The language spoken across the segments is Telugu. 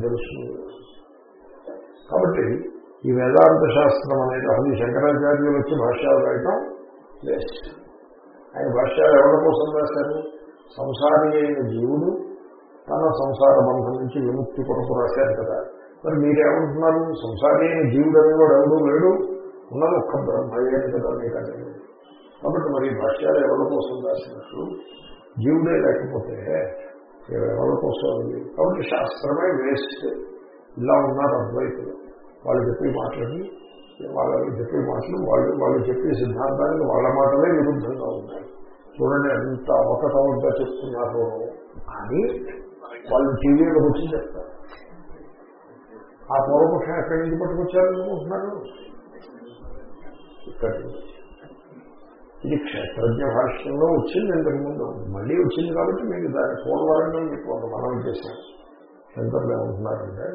తెలుస్తుంది కాబట్టి ఈ వేదాంత శాస్త్రం అనేది అసలు శంకరాచార్యులు వచ్చి భాష్యాలు రాయటం వేస్ట్. ఆయన భాష్యాలు ఎవరి కోసం రాశారు? సంసారి అయిన జీవుడు తన సంసార బంధం నుంచి విముక్తి కొరకు రాశారు కదా. మరి మీరేమంటున్నారు? సంసారి అయిన జీవుడు అనేవాడు ఎవడు లేడు. ఉన్నది ఒక్క బ్రహ్మయ్యే కదా మీకు అనేది కాబట్టి మరి భాష్యాలు ఎవరి కోసం రాసినట్లు? జీవుడే లేకపోతే ఎవరి కోసం అది కాబట్టి శాస్త్రమే వేస్ట్. ఇలా ఉన్నారు అద్వైతులు. వాళ్ళు చెప్పే మాటలని వాళ్ళ చెప్పే మాటలు వాళ్ళు వాళ్ళు చెప్పే సిద్ధాంతానికి వాళ్ళ మాటలే విరుద్ధంగా ఉన్నాయి. చూడండి ఎంత అవకతవకగా చెప్తున్నారు. అని వాళ్ళు టీవీలో వచ్చి చెప్తారు. ఆ పూర్వపక్షం ఎక్కడి నుంచి పట్టుకొచ్చారనుకుంటున్నారు ఇక్కడి నుంచి. ఇది క్షేత్రజ్ఞ భాష్యంలో వచ్చింది ఇంతకుముందు మళ్ళీ వచ్చింది కాబట్టి మీకు దాని పూర్వరంగా మీకు ఒక మనం చేశాం శంకర్లు ఏమంటున్నారంటే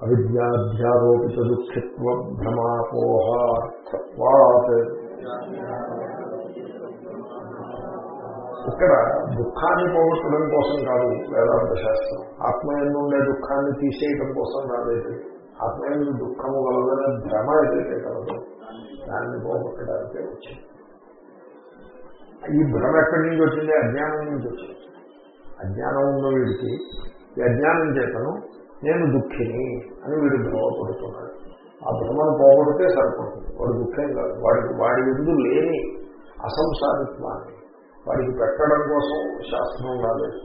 అవిద్యాధ్యారోపిత దుఃఖిత్వ భ్రమాపోహార్థత్వాత్ ఇక్కడ దుఃఖాన్ని పోగొట్టడం కోసం కాదు వేదాంత శాస్త్రం. ఆత్మయందు ఉండే దుఃఖాన్ని తీసేయడం కోసం రాలేదు ఆత్మయందు దుఃఖము వలన భ్రమ ఏదైతే కలదు దాన్ని పోగొట్టడానికే వచ్చింది. ఈ భ్రమ ఎక్కడి నుంచి వచ్చింది? అజ్ఞానం నుంచి వచ్చింది. అజ్ఞానం ఉన్న వీడికి ఈ అజ్ఞానం చేతను నేను దుఃఖిని అని వీడు భ్రమపడుతున్నాడు. ఆ భ్రమను పోగొడితే సరిపడుతుంది వాడు దుఃఖం కాదు. వాడికి వాడి ఎందు లేని అసంసారిత్వాన్ని. వాడికి పెట్టడం కోసం శాస్త్రం రాలేదు.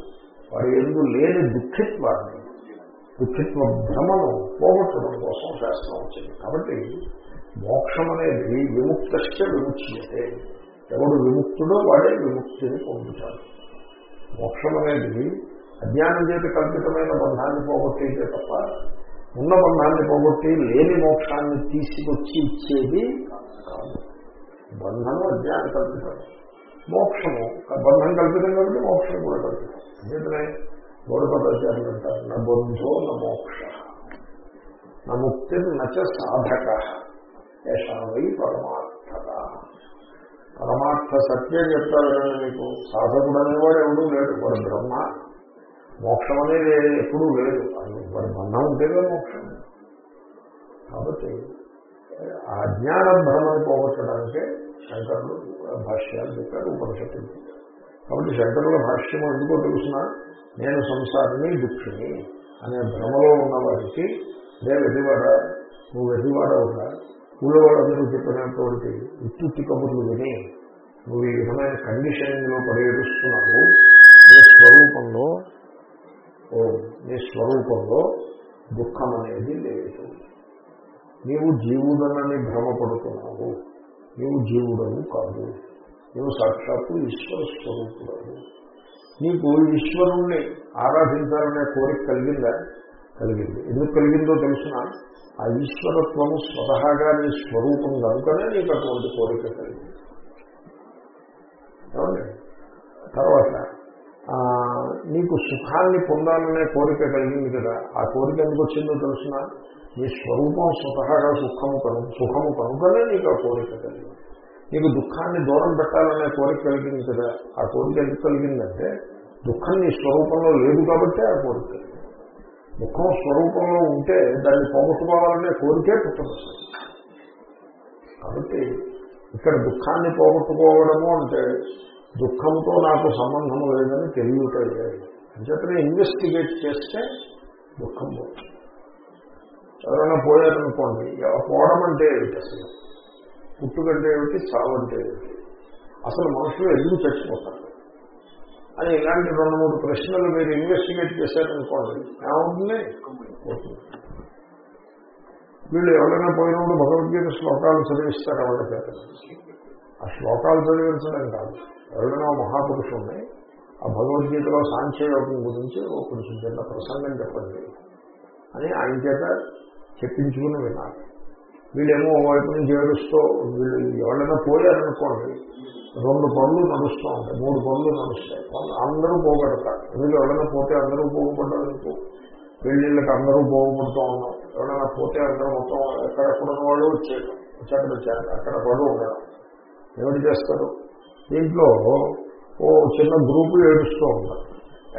వాడి ఎందు లేని దుఃఖిత్వాన్ని దుఃఖిత్వ భ్రమను పోగొట్టడం కోసం శాస్త్రం వచ్చింది. కాబట్టి మోక్షం అనేది విముక్త విముచ్యతే. ఎవడు విముక్తుడో వాడే విముక్తిని పొందుతాడు. మోక్షం అనేది అజ్ఞానం చేత కల్పితమైన బంధాన్ని పోగొట్టేదే తప్ప ఉన్న బంధాన్ని పోగొట్టి లేని మోక్షాన్ని తీసుకొచ్చి ఇచ్చేది కాదు. బంధము అజ్ఞాన కల్పితం. మోక్షము బంధం కల్పితం కాబట్టి మోక్షం కూడా కల్పితం. ఎందుకంటే గౌరవపదాచార్యులు అంటారు నా బంధో నా మోక్ష నా ముక్తి నచ సాధక యశావై పరమార్థత పరమాత్మ సత్యం చెప్తారని మీకు సాధకుడు అనేవాడు ఎవడూ లేడు. వాడు బ్రహ్మ. మోక్షం అనేది ఎప్పుడూ లేదు. అది వాడి బంధం ఉంటేనే మోక్షం. కాబట్టి ఆ జ్ఞాన భ్రమం పోగొట్టడానికే శంకరులు భాష్యాలు చెప్పారు ఉపనిషత్తులు కాబట్టి శంకరుల భాష్యం ఎందుకో తెలుసిన నేను సంసారిని దుఃఖిని అనే భ్రమలో ఉన్న వారికి రే వెదివాడ నువ్వు వెదివాడ ఊళ్ళో వాళ్ళందరూ చెప్పినటువంటి ఉత్తుత్తి కబుర్లు విని నువ్వు ఈ విధమైన కండిషనింగ్లో పర్యటిస్తున్నావు నీ స్వరూపంలో ఓ నీ స్వరూపంలో దుఃఖం అనేది లేదు. నీవు జీవుడనని భ్రమపడుతున్నావు. నీవు జీవుడను కాదు. నీవు సాక్షాత్తు ఈశ్వర స్వరూపుడవు. నీకు ఈశ్వరుణ్ణి ఆరాధించాలనే కోరిక కలిగిందా? కలిగింది. ఎందుకు కలిగిందో తెలిసిన ఆ ఈశ్వరత్వము స్వతహాగా నీ స్వరూపం కనుకనే నీకు అటువంటి కోరిక కలిగింది. తర్వాత నీకు సుఖాన్ని పొందాలనే కోరిక కలిగింది కదా ఆ కోరిక ఎందుకు వచ్చిందో తెలిసిన నీ స్వరూపం స్వతహాగా సుఖము కను సుఖము కనుకనే నీకు ఆ కోరిక కలిగింది. నీకు దుఃఖాన్ని దూరం పెట్టాలనే కోరిక కలిగింది కదా ఆ కోరిక ఎందుకు కలిగిందంటే దుఃఖం నీ స్వరూపంలో లేదు కాబట్టి ఆ కోరిక దుఃఖం స్వరూపంలో ఉంటే దాన్ని పోగొట్టుకోవాలనే కోరికే పుట్టవస్తుంది కాబట్టి ఇక్కడ దుఃఖాన్ని పోగొట్టుకోవడము అంటే దుఃఖంతో నాకు సంబంధం లేదని తెలియటలే అంచేతనే ఇన్వెస్టిగేట్ చేస్తే దుఃఖం పోతుంది. ఎవరైనా పోయారనుకోండి పోవడం అంటే ఏమిటి అసలు? పుట్టుకంటే ఏమిటి? చావు అంటే ఏమిటి? అసలు మనుషులు ఎందుకు చచ్చిపోతారు? అని ఇలాంటి రెండు మూడు ప్రశ్నలు మీరు ఇన్వెస్టిగేట్ చేశారనుకోండి ఏమవుతుంది వీళ్ళు ఎవరైనా పోయినప్పుడు భగవద్గీత శ్లోకాలు చదివిస్తారు ఎవరి చేత ఆ శ్లోకాలు చదివించడం కాదు. ఎవరైనా మహాపురుషుణ్ణి ఆ భగవద్గీతలో సాంఖ్యయోగం గురించి ఒక కొంచెం చిన్న ప్రసంగం చెప్పండి అని ఆయన చేత చెప్పించుకుని వినాలి వీళ్ళేమో వైపు నుంచి ఏడుస్తూ వీళ్ళు ఎవరైనా పోయారనుకోండి రెండు పనులు నడుస్తూ ఉంటాయి. మూడు పనులు నడుస్తాయి. అందరూ పోగొడతారు. వీళ్ళు ఎవరైనా పోతే అందరూ పోగొట్టాలనుకో పెళ్ళిళ్ళకి అందరూ పోగొడుతూ ఉన్నాం ఎవరైనా పోతే అందరూ మొత్తం ఎక్కడెక్కడ ఉన్న వాళ్ళు వచ్చేయడం వచ్చాక వచ్చారు. అక్కడ పడు ఉండడం. ఏమిటి చేస్తారు? దీంట్లో ఓ చిన్న గ్రూపు ఏడుస్తూ ఉంటారు.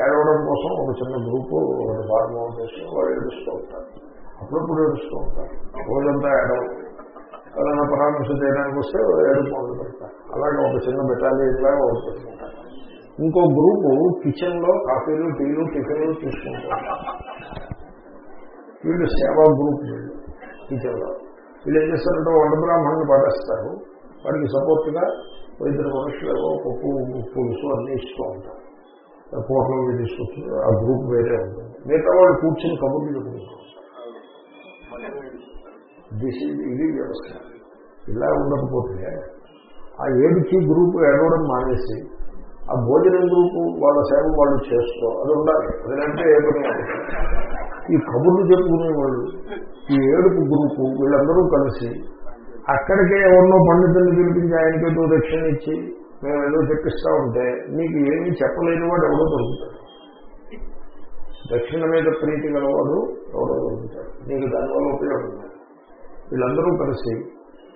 ఏడవడం కోసం ఒక చిన్న గ్రూపు ఒకటి ఫార్మ్ చేసి వాళ్ళు ఏడుస్తూ ఉంటారు. అప్పుడప్పుడు ఏడుస్తూ ఉంటారు. రోజంతా ఏడవ ఎవరైనా పరామర్శ చేయడానికి వస్తే ఏడు మొదలు పెడతారు. అలాగే ఒక చిన్న బెటాలియన్ లాగా ఒకటి పెట్టుకుంటారు ఇంకో గ్రూపు కిచెన్లో కాఫీలు టీలు టిఫిన్లు తీసుకుంటారు. వీళ్ళు సేవా గ్రూప్ వీళ్ళు కిచెన్లో వీళ్ళు ఏం చేస్తారంటే వంట బ్రాహ్మణుని పడేస్తారు వాడికి సపోర్ట్గా ఇద్దరు మనుషులు పప్పు పులుసు అన్నీ ఇస్తూ ఉంటారు. పూర్ణం తీసుకొచ్చి ఆ గ్రూప్ వేరే ఉంటుంది. మిగతా వాళ్ళు కూర్చుని కబుర్లు చెప్పుకుంటారు. దిస్ ఇది వ్యవస్థ. ఇలా ఉండకపోతే ఆ ఏడుకి గ్రూపు ఏడవడం మానేసి ఆ భోజనం గ్రూపు వాళ్ళ సేవ వాళ్ళు చేస్తూ అది ఉండాలి. అదంటే ఏ పని ఈ కబుర్లు చెప్పుకునే వాళ్ళు ఈ ఏడుపు గ్రూపు వీళ్ళందరూ కలిసి అక్కడికే ఎవరినో పండితుల్ని పిలిపించి ఆయనకేదో దక్షిణ ఇచ్చి మేము ఏదో చెప్పిస్తా ఉంటే నీకు ఏమీ చెప్పలేని వాడు ఎవడో దొరుకుతాడు. దక్షిణ మీద ప్రీతి గలవాడు ఎవడో దొరుకుతాడు. నీకు దానివల్ల ఉపయోగం వీళ్ళందరూ కలిసి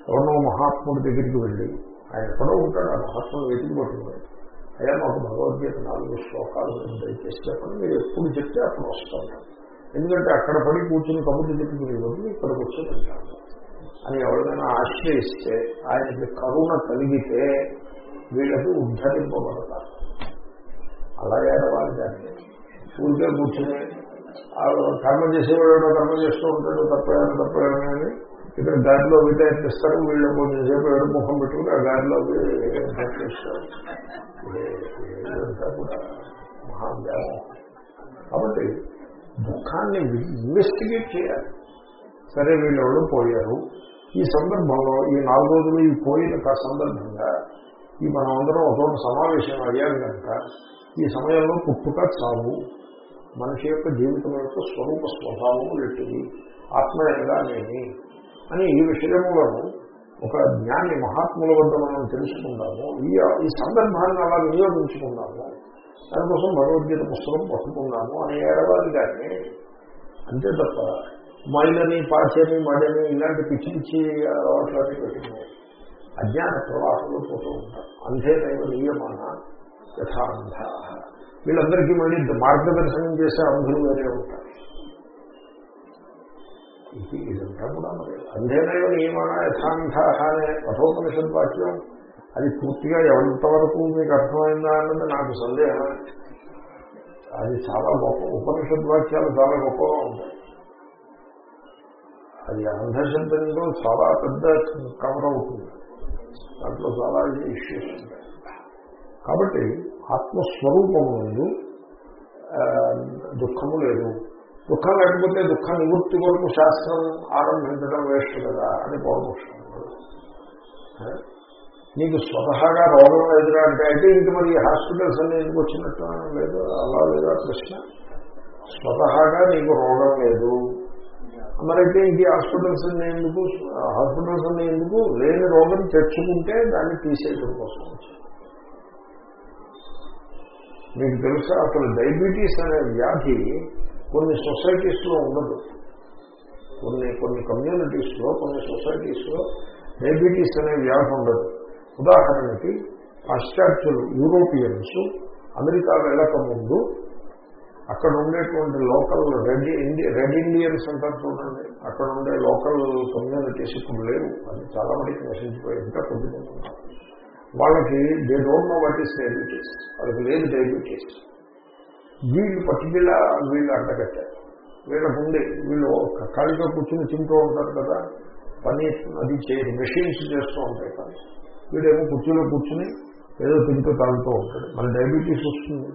ఎవరినో మహాత్ముడి దగ్గరికి వెళ్ళి ఆయన ఎక్కడో ఉంటాడు ఆ మహాత్ముడు వెతికి పట్టుకున్నాడు అయ్యా మాకు భగవద్గీత నాలుగు శ్లోకాలు దయచేసి చెప్పండి. మీరు ఎప్పుడు చెప్తే అప్పుడు వస్తాను ఎందుకంటే అక్కడ పడి కూర్చుని కబుర్లు చెప్పుకునే మీరు ఇక్కడికి వచ్చి అని ఎవరికైనా ఆశ్రయిస్తే ఆయనకి కరుణ కలిగితే వీళ్ళకి ఉద్ధరింపబడతారు. అలా ఏడవాలి దాన్ని. ఊరికే కూర్చుని కర్మ చేసేవాడు కర్మ చేస్తూ ఉంటాడు తప్పేమని తప్పేమని అని ఇక్కడ దారిలో వీట వీళ్ళు కొంచెం సేపు ఏడు ముఖం పెట్టుకుని ఆ దారిలో కాబట్టి ముఖాన్ని ఇన్వెస్టిగేట్ చేయాలి. సరే వీళ్ళు పోయారు. ఈ సందర్భంలో ఈ నాలుగు రోజులు ఈ పోయిన సందర్భంగా ఈ మనం అందరం ఒక సమావేశం అయ్యాను కనుక ఈ సమయంలో పుట్టుక చావు మనిషి యొక్క జీవితం యొక్క స్వరూప స్వభావం ఎట్టిది ఆత్మయంగానేమి అని ఈ విషయంలో ఒక జ్ఞాని మహాత్ముల వద్ద మనం తెలుసుకుందాము ఈ ఈ సందర్భాన్ని అలా వినియోగించుకున్నాము దానికోసం భగవద్గీత పుస్తకం పట్టుకున్నాము అని ఏడవాలి కానీ అంతే తప్ప మైలని పాచని మడని ఇలాంటి పిచ్చి పిచ్చి అలవాట్లన్నీ పెట్టుకున్నాయి అజ్ఞాన ప్రవాహంలో పోతూ ఉంటారు. అంతేనైవ నియమాన యథాంధ వీళ్ళందరికీ మళ్ళీ మార్గదర్శనం చేసే అంధులు వేరే ఉంటారు. ఇది ఇదంతా కూడా మరి. అంధేనయో నియమాన యథాంధ అనే కఠోపనిషద్ వాక్యం? అది పూర్తిగా ఎంతవరకు మీకు అర్థమైందా అన్నది నాకు సందేహం. అది చాలా గొప్ప ఉపనిషద్ వాక్యాలు చాలా గొప్పగా ఉంటాయి. అది అంధశబ్దంలో చాలా పెద్ద కవర్ అవుతుంది. దాంట్లో చాలా ఇష్యూస్ ఉంటాయి. కాబట్టి ఆత్మస్వరూపము ముందు దుఃఖము లేదు. దుఃఖం లేకపోతే దుఃఖ నివృత్తి కొరకు శాస్త్రం ఆరంభించడం వేస్ట్ కదా అని పౌర్ణం నీకు స్వతహాగా రోగం లేదురా అంటే అయితే ఇంక మరి హాస్పిటల్స్ అన్ని ఎందుకు వచ్చినట్టు? లేదు అలా లేదా ప్రశ్న? స్వతహాగా నీకు రోగం లేదు. మరైతే ఇంక హాస్పిటల్స్ అన్ని ఎందుకు? హాస్పిటల్స్ అన్ని ఎందుకు? లేని రోగం తెచ్చుకుంటే దాన్ని తీసేయడం కోసం మీకు తెలుసా అసలు డయాబెటీస్ అనే వ్యాధి కొన్ని సొసైటీస్లో ఉండదు. కొన్ని కొన్ని కమ్యూనిటీస్లో కొన్ని సొసైటీస్లో డయాబెటీస్ అనే వ్యాధి ఉండదు. ఉదాహరణకి పాశ్చాత్యులు యూరోపియన్స్ అమెరికా వెళ్ళక ముందు అక్కడ ఉండేటువంటి local red India red Indians అంటారు చూడండి. అక్కడ ఉండే లోకల్ కమ్యూనిటీస్ ఇప్పుడు లేవు. అది చాలా మందికి నశించిపోయి ఇంకా కొద్దిమంది వాళ్ళకి they don't know what is diabetes వాళ్ళకి లేదు డయాబెటీస్ వీళ్ళు పర్టికులర్ వీళ్ళు అంటగట్టారు వీళ్ళకు ఉండి వీళ్ళు ఖాళీగా కూర్చుని తింటూ ఉంటారు కదా. పని అది చేయరు. మెషిన్స్ చేస్తూ ఉంటాయి కానీ వీడేమో కుర్చీలో కూర్చుని ఏదో తింటూ తాగుతూ ఉంటాడు. మన డయాబెటీస్ వస్తుంది.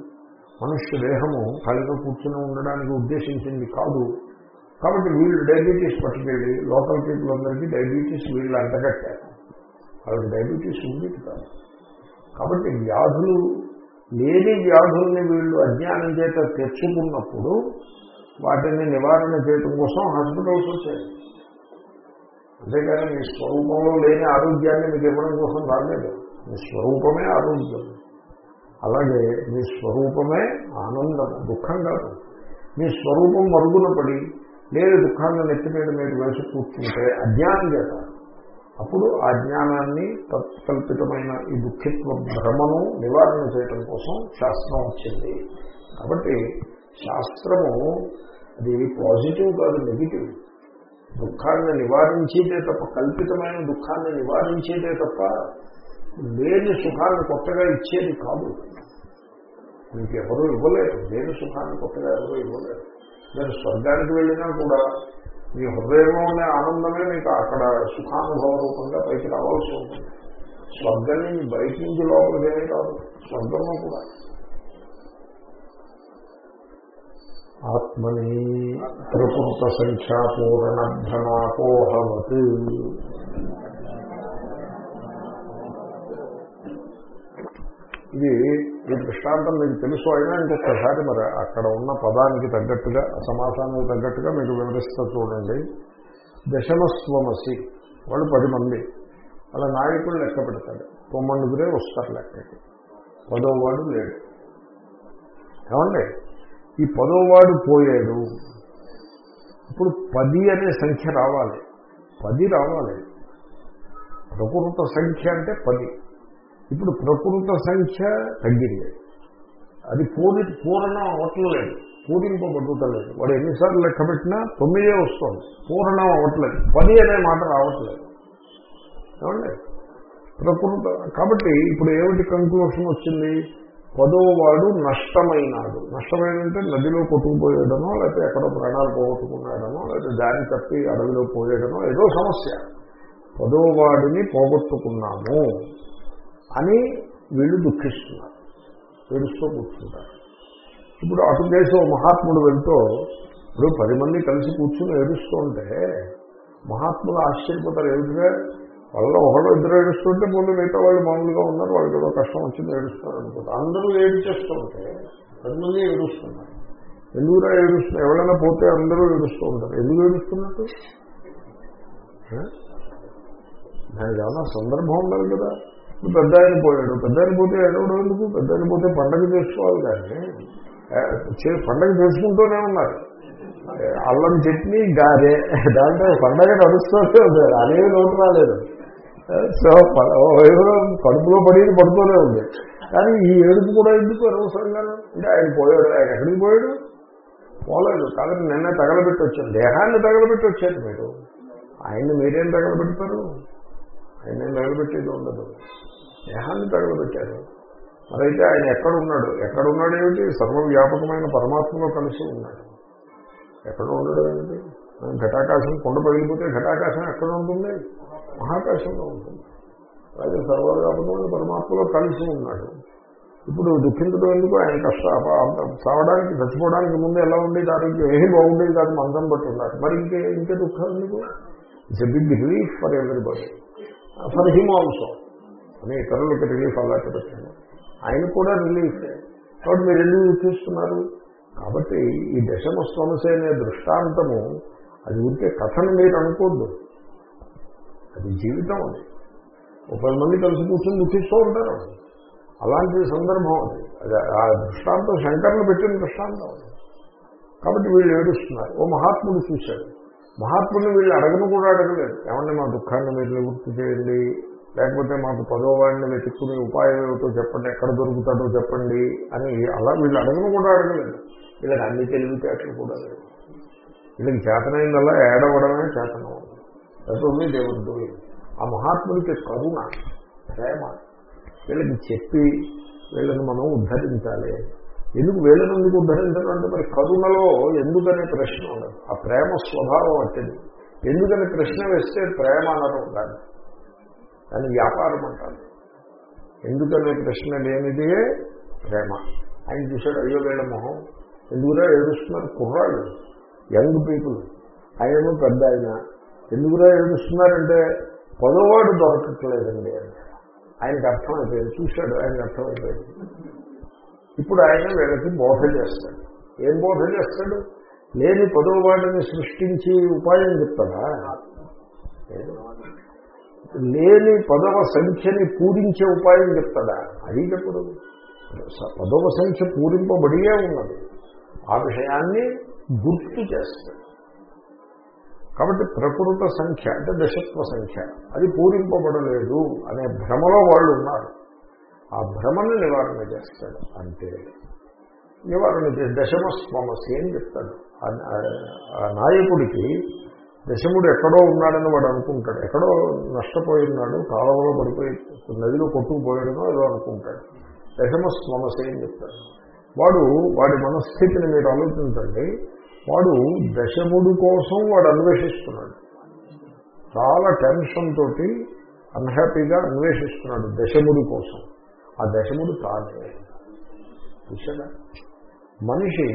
మనుష్య దేహము ఖాళీగా కూర్చుని ఉండడానికి ఉద్దేశించింది కాదు. కాబట్టి వీళ్ళు డయాబెటీస్ పట్టుకెళ్ళి లోకల్ పీపుల్ అందరికీ డయాబెటీస్ వీళ్ళు అంటగట్టారు వాళ్ళకి డయాబెటీస్ ఉంది కాదు. కాబట్టి వ్యాధులు లేని వ్యాధుల్ని వీళ్ళు అజ్ఞానం చేత తెచ్చుకున్నప్పుడు వాటిని నివారణ చేయడం కోసం హాస్పిటల్స్ వచ్చాయి. అంతేకాని మీ స్వరూపంలో లేని ఆరోగ్యాన్ని మీకు ఇవ్వడం కోసం రాలేదు. మీ స్వరూపమే ఆరోగ్యం. అలాగే మీ స్వరూపమే ఆనందం దుఃఖం కాదు. మీ స్వరూపం మరుగున పడి లేని దుఃఖాన్ని నెత్తి మీద మీరు వేసి కూర్చుంటే అజ్ఞానం చేస్తారు అప్పుడు ఆ జ్ఞానాన్ని తత్కల్పితమైన ఈ దుఃఖిత్వ భ్రమను నివారణ చేయటం కోసం శాస్త్రం వచ్చింది. కాబట్టి శాస్త్రము అది పాజిటివ్ కాదు నెగిటివ్. దుఃఖాన్ని నివారించేదే తప్ప కల్పితమైన దుఃఖాన్ని నివారించేదే తప్ప లేని సుఖాన్ని కొత్తగా ఇచ్చేది కాదు. మీకు ఎవరూ ఇవ్వలేరు. లేని సుఖాన్ని కొత్తగా ఎవరూ ఇవ్వలేరు. మీరు స్వర్గానికి వెళ్ళినా కూడా మీ హృదయంలో ఉండే ఆనందమే మీకు అక్కడ సుఖానుభవ రూపంగా పైకి రావాల్సి ఉంటుంది. స్వర్గం నుంచి బయట నుంచి లోపలికి ఏమీ రాదు స్వర్గంలో కూడా. ఆత్మని ప్రకృత సంఖ్యాపూరణ భ్రమాపోహవత్ ఇది ఈ దృష్టాంతం మీకు తెలుసు అయినా ఇంకొకసారి మరి అక్కడ ఉన్న పదానికి తగ్గట్టుగా సమాసానికి తగ్గట్టుగా మీకు వివరిస్తూ చూడండి. దశమస్వమసి వాళ్ళు పది మంది. అలా నాయకులు లెక్క పెడతాడు తొమ్మిదిగురే వస్తారు లెక్కకి. పదోవాడు లేడు. ఏమండి? ఈ పదోవాడు పోయాడు. ఇప్పుడు పది అనే సంఖ్య రావాలి. పది రావాలి. ప్రకృత సంఖ్య అంటే పది. ఇప్పుడు ప్రకృత సంఖ్య తగ్గింది. అది పూరి పూర్ణం అవ్వట్లేదు. పూరింపబడుతలేదు వాడు ఎన్నిసార్లు లెక్క పెట్టినా తొమ్మిదే వస్తుంది. పూర్ణం అవ్వట్లేదు. పది అనే మాట రావట్లేదు. ఏమండి? ప్రకృత కాబట్టి ఇప్పుడు ఏమిటి కంక్లూషన్ వచ్చింది? పదోవాడు నష్టమైనాడు. నష్టమైనంటే నదిలో కొట్టుకుపోయాడనో లేకపోతే ఎక్కడో ప్రాణాలు పోగొట్టుకున్నాడనో లేకపోతే దారి తప్పి అడవిలో పోయాడనో ఏదో సమస్య. పదోవాడిని పోగొట్టుకున్నాము. అని వీళ్ళు దుఃఖిస్తున్నారు. ఏడుస్తూ కూర్చుంటారు. ఇప్పుడు అటు దేశం మహాత్ముడు వెళ్తూ ఇప్పుడు పది మంది కలిసి కూర్చుని ఏడుస్తూ ఉంటే మహాత్ములు ఆశ్చర్యపోతారు. ఏమిటిగా వాళ్ళలో ఒకళ్ళు ఇద్దరు ఏడుస్తుంటే ముందు మిగతా వాళ్ళు మామూలుగా ఉన్నారు వాళ్ళకి ఏదో కష్టం వచ్చింది ఏడుస్తారు అనుకుంటారు అందరూ ఏడు చేస్తుంటే పది మంది ఏడుస్తున్నారు. ఎందుకురా ఏడుస్తున్నారు? ఎవరైనా పోతే అందరూ ఏడుస్తూ ఉంటారు. ఎందుకు ఏడుస్తున్నట్టు దానికి ఏమన్నా సందర్భం ఉండాలి కదా. పెద్ద ఆయన పోయాడు. పెద్ద ఆయన పోతే ఏడవడం ఎందుకు? పెద్ద ఆయన పోతే పండగ చేసుకోవాలి కానీ పండగ చేసుకుంటూనే ఉన్నారు. అల్లం చట్నీ గారే దాంట్లో పండగ నడుస్తుంది ఉంది. అనేవి లోటు రాలేదు. సో కడుపులో పడేది పడుతూనే ఉంది. కానీ ఈ ఏడుపు కూడా ఎందుకు అనవసరంగా? అంటే ఆయన పోయాడు ఆయన ఎక్కడికి పోయాడు? పోలేదు. కాబట్టి నిన్న తగలబెట్టి వచ్చాను దేహాన్ని తగలబెట్టి వచ్చారు మీరు. ఆయన్ని మీరేం తగలబెడతారు? ఆయన తగలబెట్టేది ఉండదు. దేహాన్ని తగలబెట్టారు మరైతే ఆయన ఎక్కడున్నాడు? ఎక్కడున్నాడు ఏమిటి? సర్వవ్యాపకమైన పరమాత్మలో కలిసి ఉన్నాడు. ఎక్కడ ఉండడం ఏమిటి? ఘటాకాశం కొండ పగిలిపోతే ఘటాకాశం ఎక్కడ ఉంటుంది? మహాకాశంలో ఉంటుంది. అలాగే సర్వవ్యాపకమైన పరమాత్మలో కలిసి ఉన్నాడు. ఇప్పుడు దుఃఖించడం ఎందుకు? ఆయన కష్ట చావడానికి చచ్చిపోవడానికి ముందు ఎలా ఉండేది? ఆరోగ్యం ఏది బాగుండేది? కాదు మందం బట్టి ఉన్నారు మరి ఇంకే ఇంకే దుఃఖం ఎందుకు? It's a big relief for everybody for him also అని ఇతరులకి రిలీఫ్ అలాంటి పెట్టాను ఆయన కూడా రిలీఫ్. కాబట్టి మీరు ఎందుకు చూస్తున్నారు? కాబట్టి ఈ దశమ సమస్య అనే దృష్టాంతము అది ఉంటే కథను మీరు అనుకోద్దు. అది జీవితం అది. ఒక పది మంది కలిసి కూర్చొని దుఃఖిస్తూ ఉంటారు. అలాంటి సందర్భం అది. అది ఆ దృష్టాంతం శంకర్లు పెట్టిన దృష్టాంతం అది. కాబట్టి వీళ్ళు ఏడుస్తున్నారు. ఓ మహాత్ముడు చూశాడు. మహాత్ముడిని వీళ్ళు అడగను కూడా అడగలేదు. ఏమన్నా మా దుఃఖాన్ని మీరు నివృత్తి చేయండి? లేకపోతే మాకు పదోవాడిని వెతుక్కునే ఉపాయం ఏమిటో చెప్పండి ఎక్కడ దొరుకుతాడో చెప్పండి అని అలా వీళ్ళు అడగను కూడా అడగలేదు. వీళ్ళకి అన్ని తెలివితేటలు కూడా లేదు వీళ్ళకి చేతనైందల్లా ఏడవడమే చేతనం. అది దేవుడు ఆ మహాత్ముడికి కరుణ ప్రేమ. వీళ్ళకి చెప్పి వీళ్ళని మనం ఉద్ధరించాలి. ఎందుకు వీళ్ళని ఎందుకు ఉద్ధరించడం అంటే మరి కరుణలో ఎందుకనే ప్రశ్న ఉండదు. ఆ ప్రేమ స్వభావం వచ్చింది ఎందుకని ప్రశ్న వేస్తే ప్రేమ అనడం దాన్ని. దాన్ని వ్యాపారం అంటారు. ఎందుకనే ప్రశ్న లేనిదే ప్రేమ. ఆయన చూశాడు అయ్యో వేళ మొహం. ఎందుకురా ఏడుస్తున్నారు? కుర్రాళ్ళు యంగ్ పీపుల్. ఆయనేమో పెద్ద ఆయన. ఎందుకురా ఏడుస్తున్నారంటే పదవాడు దొరకట్లేదండి అని. ఆయనకు అర్థమైపోయింది. చూశాడు ఆయనకు అర్థమైపోయింది. ఇప్పుడు ఆయన వీళ్ళకి బోధ చేస్తాడు. ఏం బోధ చేస్తాడు? లేని పదవవాడిని సృష్టించి ఉపాయం చెప్తాడా? లేని పదవ సంఖ్యని పూరించే ఉపాయం చెప్తాడా? అది చెప్పడు. పదవ సంఖ్య పూరింపబడియే ఉన్నది. ఆ విషయాన్ని గుర్తు చేస్తాడు. కాబట్టి ప్రకృత సంఖ్య అంటే దశత్వ సంఖ్య. అది పూరింపబడలేదు అనే భ్రమలో వాళ్ళు ఉన్నారు. ఆ భ్రమను నివారణ చేస్తాడు. అంతే నివారణ చే- దశమ స్వమసి అని చెప్తాడు. ఆ నాయకుడికి దశముడు ఎక్కడో ఉన్నాడని వాడు అనుకుంటాడు. ఎక్కడో నష్టపోయినాడు కాలంలో పడిపోయి నదిలో కొట్టుకుపోయాడనో ఏదో అనుకుంటాడు. దశమ స్వమసి అని చెప్తాడు. వాడు వాడి మనస్థితిని మీరు ఆలోచించండి. వాడు దశముడు కోసం వాడు అన్వేషిస్తున్నాడు. చాలా టెన్షన్ తోటి అన్హ్యాపీగా అన్వేషిస్తున్నాడు దశముడి కోసం. ఆ దశముడు తానే. చూసాడా మనిషి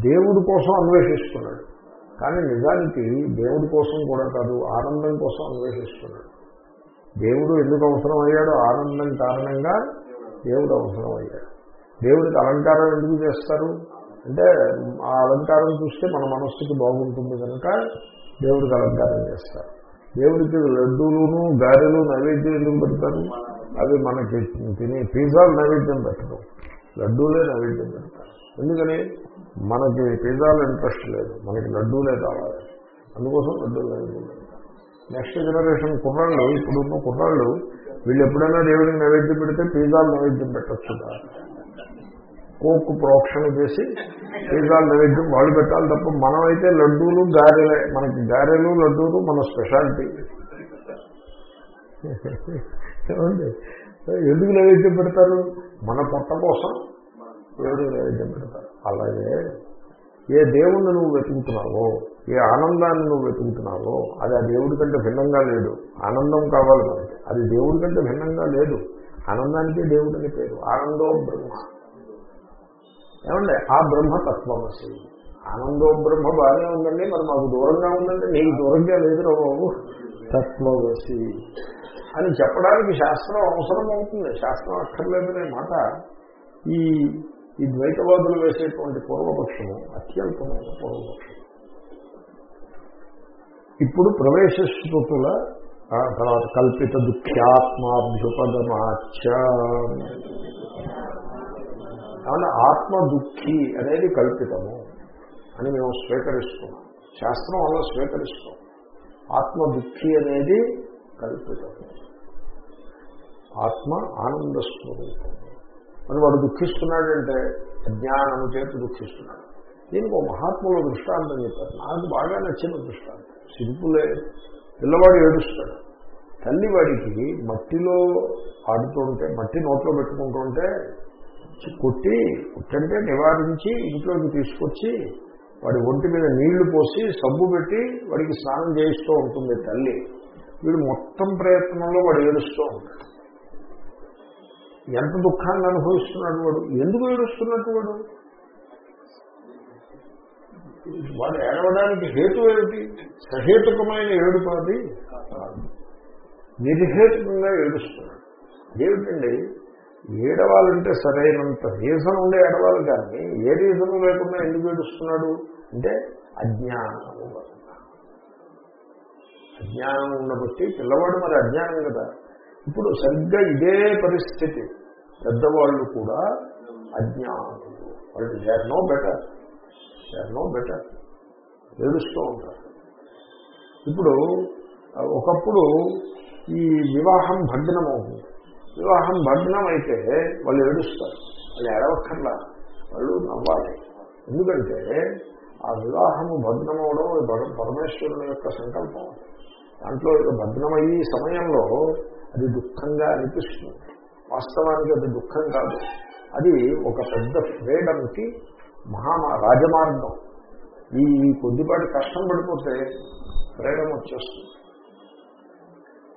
దేవుడి కోసం అన్వేషిస్తున్నాడు. కానీ నిజానికి దేవుడి కోసం కూడా కాదు ఆనందం కోసం అన్వేషిస్తున్నాడు. దేవుడు ఎందుకు అవసరం అయ్యాడో ఆనందం కారణంగా దేవుడు అవసరం అయ్యాడు దేవుడికి అలంకారం ఎందుకు చేస్తారు? అంటే ఆ అలంకారం చూస్తే మన మనస్సుకి బాగుంటుంది కనుక దేవుడికి అలంకారం చేస్తారు. దేవుడికి లడ్డూలును గారెలు నైవేద్యం ఎందుకు పెడతారు? అవి మనకి తినే పిజ్జాలు నైవేద్యం పెట్టడం లడ్డూలే నైవేద్యం పెడతారు. ఎందుకని? మనకి పిజ్జాలు ఇంట్రెస్ట్ లేదు. మనకి లడ్డూలే కావాలి. అందుకోసం లడ్డూలు నైవేద్యం నెక్స్ట్ జనరేషన్ కుర్రాళ్ళు ఇప్పుడున్న కుర్రాళ్ళు వీళ్ళు ఎప్పుడైనా దేవుడికి నైవేద్యం పెడితే పిజ్జాలు నైవేద్యం పెట్టచ్చు కోక్ ప్రోక్షణ చేసి పిజ్జాలు నైవేద్యం వాళ్ళు పెట్టాలి తప్ప మనమైతే లడ్డూలు గారెలే. మనకి గారెలు లడ్డూలు మన స్పెషాలిటీ. ఎందుకు నైవేద్యం పెడతారు? మన పొట్ట కోసం. దేవుడికి నైవేద్యం పెడతారు. అలాగే ఏ దేవుణ్ణి నువ్వు వెతుకుతున్నావో ఏ ఆనందాన్ని నువ్వు వెతుకుతున్నావో అది ఆ దేవుడి కంటే భిన్నంగా లేదు. ఆనందం కావాలి మనకి. అది దేవుడి కంటే భిన్నంగా లేదు. ఆనందానికి దేవుడిని పేరు. ఆనందో బ్రహ్మ. ఏమండి? ఆ బ్రహ్మ తత్వమసి ఆనందో బ్రహ్మ బాగానే ఉందండి మరి మాకు దూరంగా ఉందండి. నీకు దూరంగా లేదురా బాబు. తత్వమసి అని చెప్పడానికి శాస్త్రం అవసరం అవుతుంది శాస్త్రం అక్కర్లేదనే మాట. ఈ ఈ ద్వైతవాదులు వేసేటువంటి పూర్వపక్షము అత్యల్పమైన పూర్వపక్షం. ఇప్పుడు ప్రవేశ శృతుల తర్వాత కల్పిత దుఃఖ్యాత్మాభ్యుపగమాచ కాబట్టి ఆత్మ దుఃఖి అనేది కల్పితము అని మేము స్వీకరిస్తున్నాం. శాస్త్రం వల్ల స్వీకరిస్తాం ఆత్మ దుఃఖి అనేది కల్పితము. ఆత్మ ఆనంద స్వరూపము మరి వాడు దుఃఖిస్తున్నాడంటే అజ్ఞానము చేత దుఃఖిస్తున్నాడు. దీనికి ఒక మహాత్ముల దృష్టాంతం చెప్పారు. నాకు బాగా నచ్చిన దృష్టాంతం. సింపులే పిల్లవాడు ఏడుస్తాడు. తల్లి వాడికి మట్టిలో ఆడుతుంటే మట్టి నోట్లో పెట్టుకుంటుంటే కొట్టి కొట్టంటే నివారించి ఇంట్లోకి తీసుకొచ్చి వాడి ఒంటి మీద నీళ్ళు పోసి సబ్బు పెట్టి వాడికి స్నానం చేయిస్తూ ఉంటుంది తల్లి. వీడు మొత్తం ప్రయత్నంలో వాడు ఏడుస్తూ ఉంటాడు. ఎంత దుఃఖాన్ని అనుభవిస్తున్నాడు వాడు? ఎందుకు ఏడుస్తున్నట్టు వాడు? వాడు ఏడవడానికి హేతు ఏమిటి? సహేతుకమైన ఏడుపు అది నిర్హేతుకంగా ఏడుస్తున్నాడు. ఏమిటండి? ఏడవాలంటే సరైనంత రీజన్ ఉండే ఏడవాలి కానీ ఏ రీజన్ లేకుండా ఎందుకు ఏడుస్తున్నాడు? అంటే అజ్ఞానము అజ్ఞానం ఉండబట్టి పిల్లవాడు మరి అజ్ఞానం కదా. ఇప్పుడు సరిగ్గా ఇదే పరిస్థితి. పెద్దవాళ్ళు కూడా అజ్ఞానులు. వాళ్ళు they're no better. They're no better. ఏడుస్తూ ఉంటారు. ఇప్పుడు ఒకప్పుడు ఈ వివాహం భగ్నం అవుతుంది వివాహం భగ్నం అయితే వాళ్ళు ఏడుస్తారు. వాళ్ళు ఏడవక్కర్లా. వాళ్ళు నవ్వాలి. ఎందుకంటే ఆ వివాహము భగ్నం అవడం పరమేశ్వరుని యొక్క సంకల్పం. దాంట్లో ఇక భగ్నమయ్యే సమయంలో అది దుఃఖంగా అనిపిస్తుంది. వాస్తవానికి అది దుఃఖం కాదు. అది ఒక పెద్ద ఫ్రీడమ్కి మహా రాజమార్గం. ఈ కొద్దిపాటి కష్టం పడిపోతే ఫ్రీడమ్ వచ్చేస్తుంది.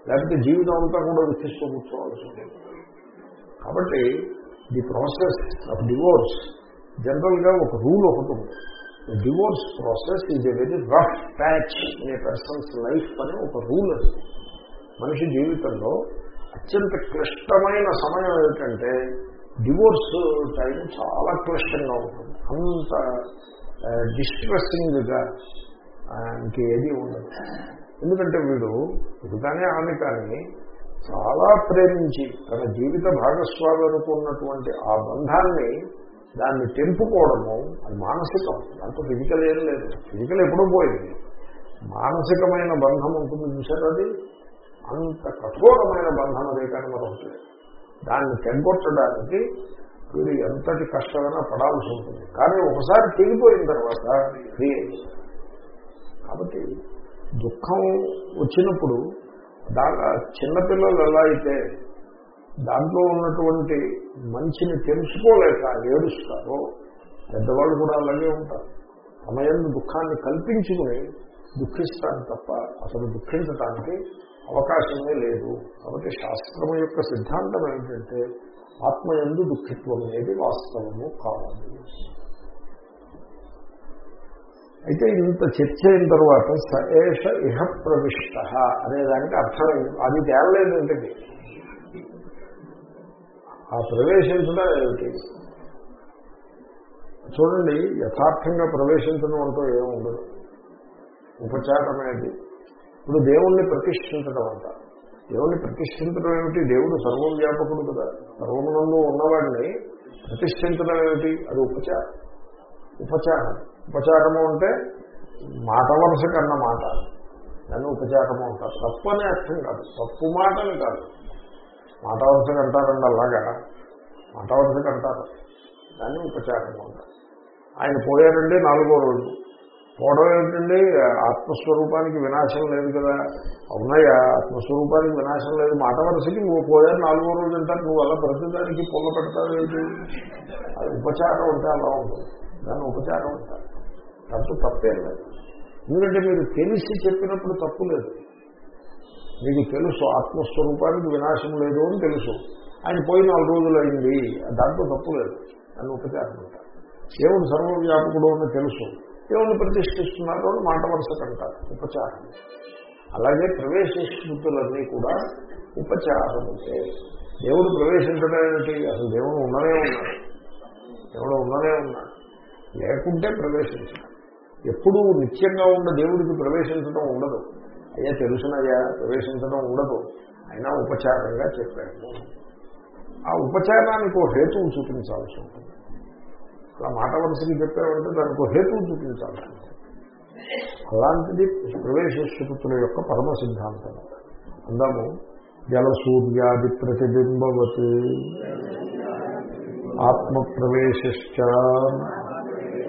లేకపోతే జీవితం అంతా కూడా రుచిస్తూ కూర్చోవాల్సి ఉంటుంది కాబట్టి ది ప్రాసెస్ ఆఫ్ డివోర్స్ జనరల్గా ఒక రూల్ ఒకటి ఉంది. Divorce process is a very rough patch in a person's life అనే ఒక రూల్ అది. మనిషి జీవితంలో అత్యంత క్లిష్టమైన సమయం ఏమిటంటే డివోర్స్ టైం చాలా క్లిష్టంగా ఉంటుంది. అంత డిస్ట్రెస్సింగ్గా ఇంకేది ఉండదు. ఎందుకంటే వీడు ఇదిగానే ఆమె కానీ చాలా ప్రేమించి తన జీవిత భాగస్వామి అనుకున్నటువంటి ఆ బంధాన్ని దాన్ని తెంపుకోవడము అది మానసికం. దాంతో ఫిజికల్ ఏం లేదు. ఫిజికల్ ఎప్పుడూ పోయింది. మానసికమైన బంధం ఉంటుంది చూసారు అది? అంత కఠోరమైన బంధం అదే కానీ మరొకటి దాన్ని తెగొట్టడానికి వీడు ఎంతటి కష్టమైనా పడాల్సి ఉంటుంది. కానీ ఒకసారి తెగిపోయిన తర్వాత ఫ్రీ కాబట్టి దుఃఖం వచ్చినప్పుడు దాని చిన్నపిల్లలు ఎలా అయితే దాంట్లో ఉన్నటువంటి మంచిని తెలుసుకోలేక ఏడుస్తారో పెద్దవాళ్ళు కూడా అలాగే ఉంటారు. సమయం దుఃఖాన్ని కల్పించుకుని దుఃఖిస్తారు తప్ప అసలు దుఃఖించటానికి అవకాశమే లేదు. కాబట్టి శాస్త్రం యొక్క సిద్ధాంతం ఏంటంటే ఆత్మ ఎందు దుఃఖిత్వం అనేది వాస్తవము కావాలి. అయితే ఇంత చర్చ అయిన తర్వాత సయేష ఇహ ప్రవిష్ట అనేదానికి అర్థం అది తేలలేదంటే ఆ ప్రవేశించడం ఏమిటి? చూడండి యథార్థంగా ప్రవేశించడం అంటూ ఏముండదు. ఉండదు ఇప్పుడు దేవుణ్ణి ప్రతిష్ఠించడం అంట దేవుణ్ణి ప్రతిష్ఠించడం ఏమిటి? దేవుడు సర్వవ్యాపకుడు కదా. సర్వమునందు ఉన్నవాడిని ప్రతిష్ఠించడం ఏమిటి? అది ఉపచారం. ఉపచారం. ఉపచారము అంటే మాట వరుస కన్న మాట. దాన్ని ఉపచారము అంటారు. తప్పు అనే అర్థం కాదు. తప్పు మాటని కాదు. మాట వరుసకు అంటారండి అలాగా? మాట వరుసకు అంటారు దాన్ని ఉపచారము అంటారు. ఆయన పోయారండి నాలుగో రోజు. పోవడం ఏంటండి ఆత్మస్వరూపానికి వినాశం లేదు కదా. అవునయ్యా ఆత్మస్వరూపానికి వినాశం లేదు. మాట వరుసకి నువ్వు పోయారు నాలుగో రోజు అంటారు నువ్వు అలా ప్రతిదానికి పొల్ల పెడతావేంటి అది ఉపచారం ఉంటే అలా ఉంటుంది. దాన్ని ఉపచారం ఉంటారు తప్పు తప్పేం లేదు. ఎందుకంటే మీరు తెలిసి చెప్పినప్పుడు తప్పు లేదు. మీకు తెలుసు ఆత్మస్వరూపానికి వినాశం లేదు అని తెలుసు. ఆయన పోయి నాలుగు రోజులు అయింది. దాంట్లో తప్పు లేదు. అని ఉపచారం ఉంటారు దేవుడు సర్వవ్యాపకుడు అని తెలుసు. దేవుణ్ణి ప్రతిష్ఠిస్తున్నారు అని మాట వరుసకంటారు ఉపచారం అలాగే ప్రవేశ స్మృతులన్నీ కూడా ఉపచారం అంటే దేవుడు ప్రవేశించడం ఏమిటి? అసలు దేవుడు ఉన్ననే ఉన్నాడు. దేవుడు ఉన్ననే ఉన్నాడు. లేకుంటే ప్రవేశించడం. ఎప్పుడూ నిత్యంగా ఉన్న దేవుడికి ప్రవేశించడం ఉండదు. అయ్యా తెలుసునయ్యా ప్రవేశించడం ఉండదు. అయినా ఉపచారంగా చెప్పాడు. ఆ ఉపచారానికి ఒక హేతువు చూపించాల్సి ఉంటుంది. ఆ మాట వరుసకి చెప్పామంటే దానికి హేతు చూపించాలి. అలాంటిది ప్రవేశ శృతుల యొక్క పరమ సిద్ధాంతం. అందాము జల సూర్యాది ప్రతిబింబవత్ ఆత్మ ప్రవేశశ్చ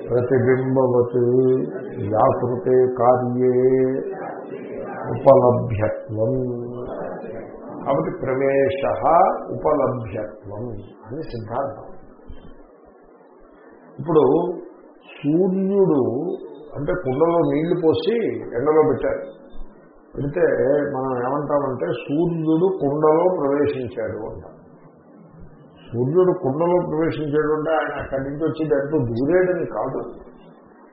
ప్రతిబింబవత్ వ్యాకృతే కార్యే ఉపలభ్యత్వం. కాబట్టి ప్రవేశ ఉపలభ్యత్వం అని సిద్ధాంతం. ఇప్పుడు సూర్యుడు అంటే కుండలో నీళ్ళు పోసి ఎండలో పెట్టారు. పెడితే మనం ఏమంటామంటే సూర్యుడు కుండలో ప్రవేశించాడు అంటాం. సూర్యుడు కుండలో ప్రవేశించాడు అంటే ఆయన అక్కడి నుంచి వచ్చి దాంట్లో దూరేడని కాదు.